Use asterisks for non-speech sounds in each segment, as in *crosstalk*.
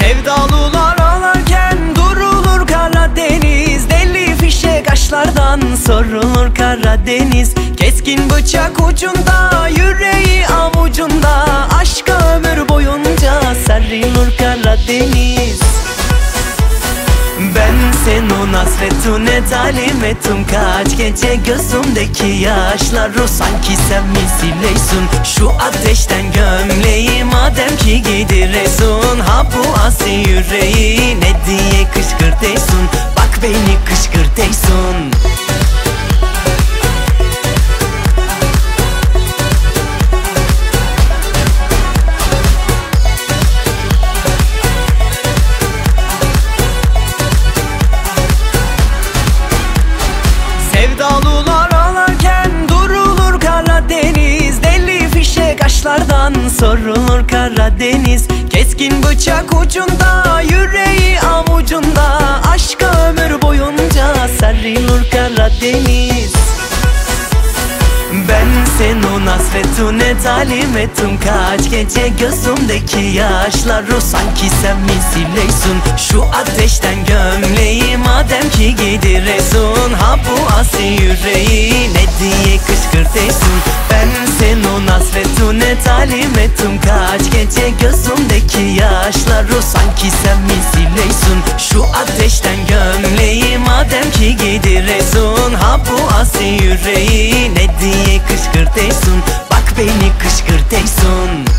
Sevdalılar ağlarken durulur Karadeniz Deli fişek aşlardan sorulur Karadeniz Keskin bıçak ucunda yüreği avucunda. Aşka ömür boyunca sarılır Karadeniz ben senu nasretune talim ettim Kaç gece gözümdeki yaşları Sanki sen misileysun Şu ateşten gömleği Madem ki giydiresun Ha bu asi yüreği Ne diye kışkırteysun Bak beni kışkırteysun Karadeniz Keskin bıçak ucunda yüreği avucunda. Aşka ömür boyunca sarılır Karadeniz. Ben senu nasretune talim ettim Kaç gece gözümdeki yaşları Sanki sen misileysun Şu ateşten gömleği Madem ki giydiresun Ha bu asi yüreği Ne diye kışkırteysun Ben senu nasretune talim ettim Kaç gece gözümdeki yaşları Sanki sen misileysun Şu ateşten gömleği Madem ki giydiresun Ha bu asi yüreği Ne diye kışkırteysun Bak beni kışkırteysun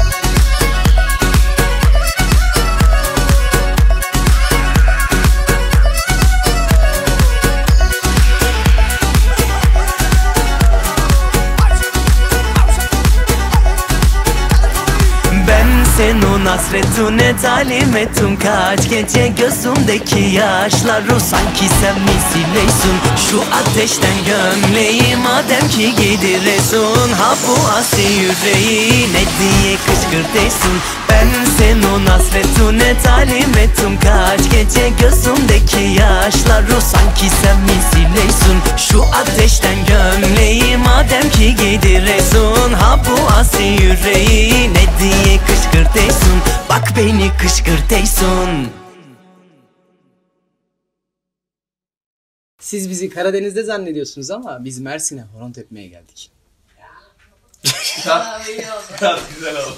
Ben senu nasretune talim ettim Kaç gece gözümdeki yaşları Sanki sen misileysun Şu ateşten gömleği Madem ki giydiresun Ha bu asi yüreği Ne diye kışkırteysun Ben senu nasretune talim ettim Kaç gece gözümdeki yaşları Sanki sen misileysun Şu ateşten gömleği Madem ki giydiresun Ha bu asi yüreği Ne diye kışkırteysun Bak beni kışkırteysun Siz bizi Karadeniz'de zannediyorsunuz ama biz Mersin'e horon tepmeye geldik. *laughs* Güzel oldu.